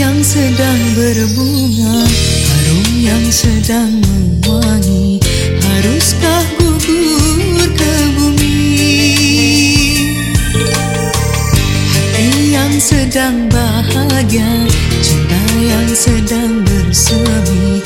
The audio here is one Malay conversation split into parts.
yang sedang berbunga Harum yang sedang mewangi Haruskah gugur ke bumi? Hati yang sedang bahagia Cinta yang sedang bersemi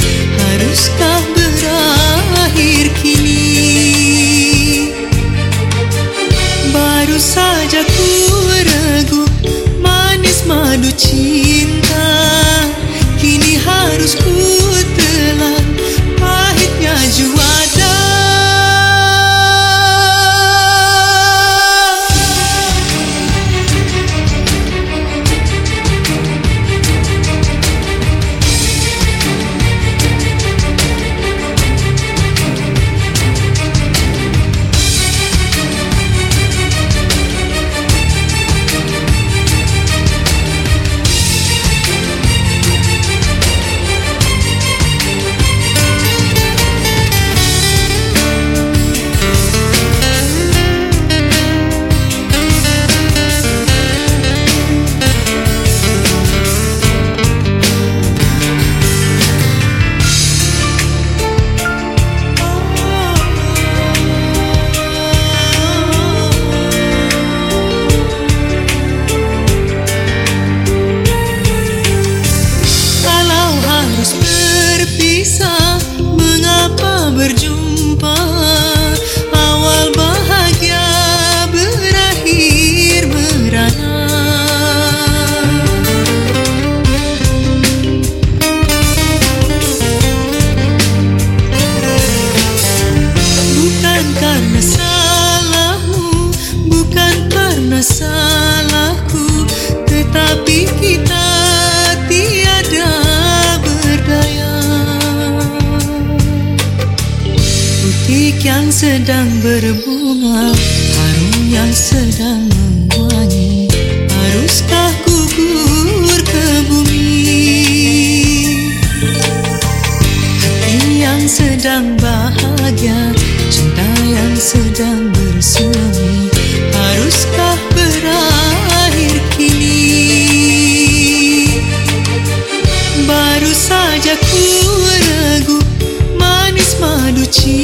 yang sedang berbunga Harum yang sedang mewangi Haruskah gugur ke bumi? Hati yang sedang bahagia Cinta yang sedang bersemi Haruskah berakhir kini? Baru saja ku ragu Manis madu cinta